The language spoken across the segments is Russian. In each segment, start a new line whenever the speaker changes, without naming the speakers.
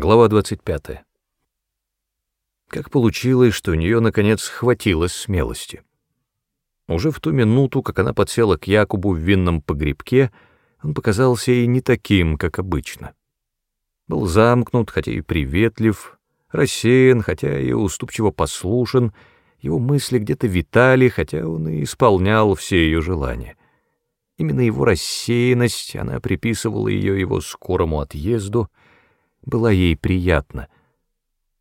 Глава 25. Как получилось, что у нее, наконец, хватило смелости? Уже в ту минуту, как она подсела к Якубу в винном погребке, он показался ей не таким, как обычно. Был замкнут, хотя и приветлив, рассеян, хотя и уступчиво послушен, его мысли где-то витали, хотя он и исполнял все ее желания. Именно его рассеянность, она приписывала ее его скорому отъезду, была ей приятна.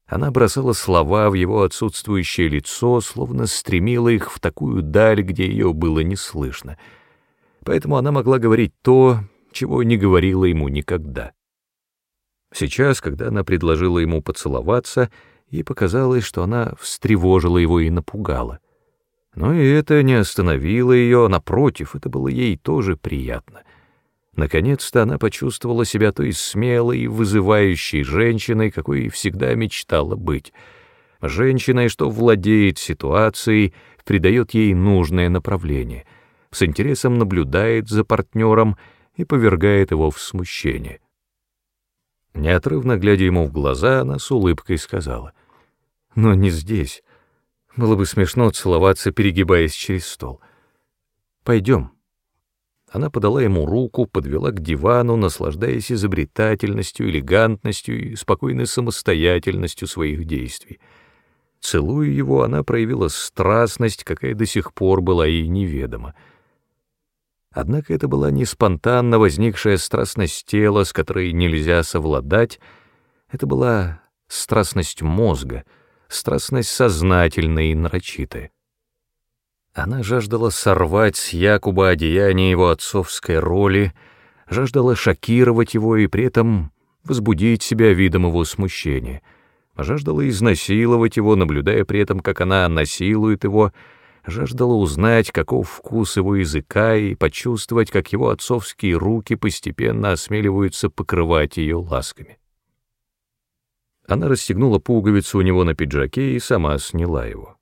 Она бросала слова в его отсутствующее лицо, словно стремила их в такую даль, где ее было не слышно. Поэтому она могла говорить то, чего не говорила ему никогда. Сейчас, когда она предложила ему поцеловаться, ей показалось, что она встревожила его и напугала. Но и это не остановило ее, напротив, это было ей тоже приятно. Наконец-то она почувствовала себя той смелой и вызывающей женщиной, какой всегда мечтала быть. Женщиной, что владеет ситуацией, придает ей нужное направление, с интересом наблюдает за партнером и повергает его в смущение. Неотрывно глядя ему в глаза, она с улыбкой сказала, «Но не здесь. Было бы смешно целоваться, перегибаясь через стол. Пойдем». Она подала ему руку, подвела к дивану, наслаждаясь изобретательностью, элегантностью и спокойной самостоятельностью своих действий. Целуя его, она проявила страстность, какая до сих пор была ей неведома. Однако это была не спонтанно возникшая страстность тела, с которой нельзя совладать, это была страстность мозга, страстность сознательная и нарочитая. Она жаждала сорвать с Якуба одеяние его отцовской роли, жаждала шокировать его и при этом возбудить себя видом его смущения, жаждала изнасиловать его, наблюдая при этом, как она насилует его, жаждала узнать, каков вкус его языка, и почувствовать, как его отцовские руки постепенно осмеливаются покрывать ее ласками. Она расстегнула пуговицу у него на пиджаке и сама сняла его.